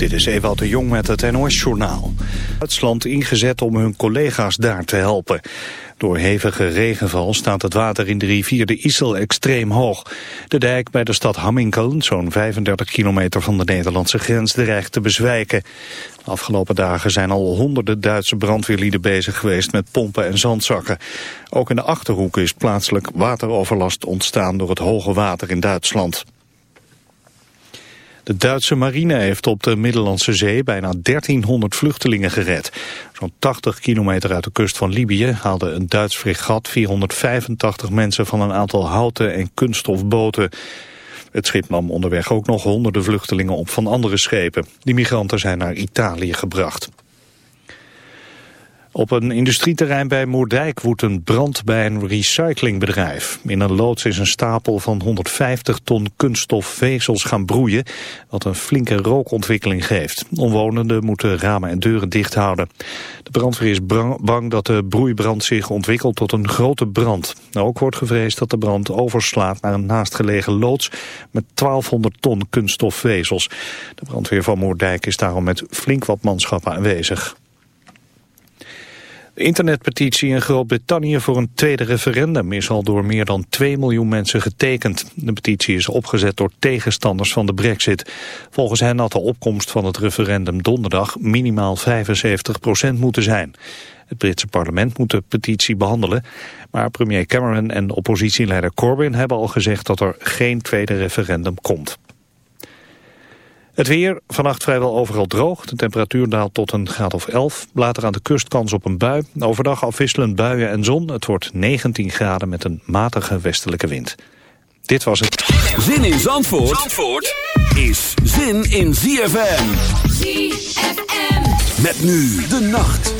Dit is Ewout de Jong met het NOS-journaal. Duitsland ingezet om hun collega's daar te helpen. Door hevige regenval staat het water in de rivier de IJssel extreem hoog. De dijk bij de stad Hamminkeln, zo'n 35 kilometer van de Nederlandse grens, dreigt te bezwijken. Afgelopen dagen zijn al honderden Duitse brandweerlieden bezig geweest met pompen en zandzakken. Ook in de Achterhoek is plaatselijk wateroverlast ontstaan door het hoge water in Duitsland. De Duitse marine heeft op de Middellandse Zee bijna 1300 vluchtelingen gered. Zo'n 80 kilometer uit de kust van Libië haalde een Duits fregat 485 mensen van een aantal houten en kunststofboten. Het schip nam onderweg ook nog honderden vluchtelingen op van andere schepen. Die migranten zijn naar Italië gebracht. Op een industrieterrein bij Moerdijk woedt een brand bij een recyclingbedrijf. In een loods is een stapel van 150 ton kunststofvezels gaan broeien, wat een flinke rookontwikkeling geeft. Omwonenden moeten ramen en deuren dicht houden. De brandweer is bang dat de broeibrand zich ontwikkelt tot een grote brand. Ook wordt gevreesd dat de brand overslaat naar een naastgelegen loods met 1200 ton kunststofvezels. De brandweer van Moerdijk is daarom met flink wat manschappen aanwezig. Internetpetitie in Groot-Brittannië voor een tweede referendum is al door meer dan 2 miljoen mensen getekend. De petitie is opgezet door tegenstanders van de brexit. Volgens hen had de opkomst van het referendum donderdag minimaal 75% moeten zijn. Het Britse parlement moet de petitie behandelen, maar premier Cameron en oppositieleider Corbyn hebben al gezegd dat er geen tweede referendum komt. Het weer, vannacht vrijwel overal droog. De temperatuur daalt tot een graad of 11. Later aan de kust kans op een bui. Overdag afwisselend buien en zon. Het wordt 19 graden met een matige westelijke wind. Dit was het. Zin in Zandvoort, Zandvoort is zin in ZFM. ZFM. Met nu de nacht.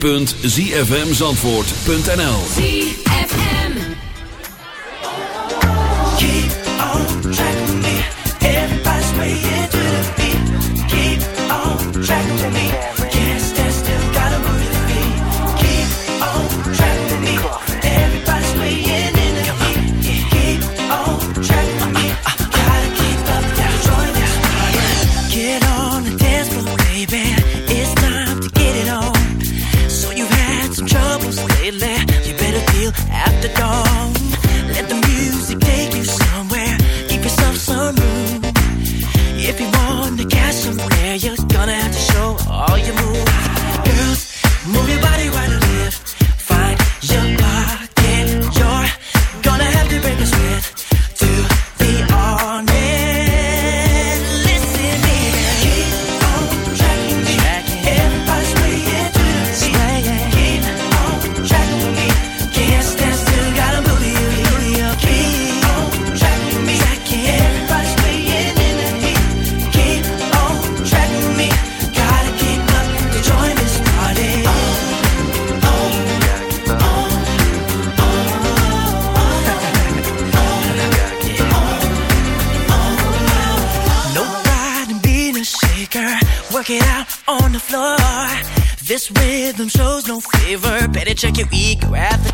www.zfmzandvoort.nl rhythm shows no favor. Better check your ego at the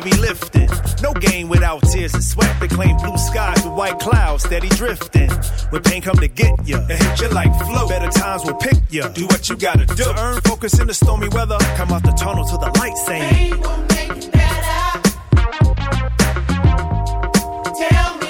heavy lifting. No game without tears and sweat. They claim blue skies with white clouds steady drifting. When pain come to get you, it hit you like flow. Better times will pick you. Do what you gotta do. To earn focus in the stormy weather. Come out the tunnel to the light, saying. Pain will make you better. Tell me.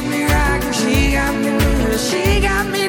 got me rocking, she got me moving, she got me.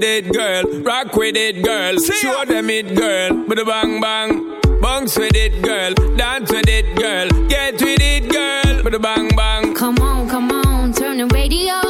with it, girl. Rock with it, girl. Show them it, girl. Bada bang bang. Bounce with it, girl. Dance with it, girl. Get with it, girl. Bada bang bang. Come on, come on. Turn the radio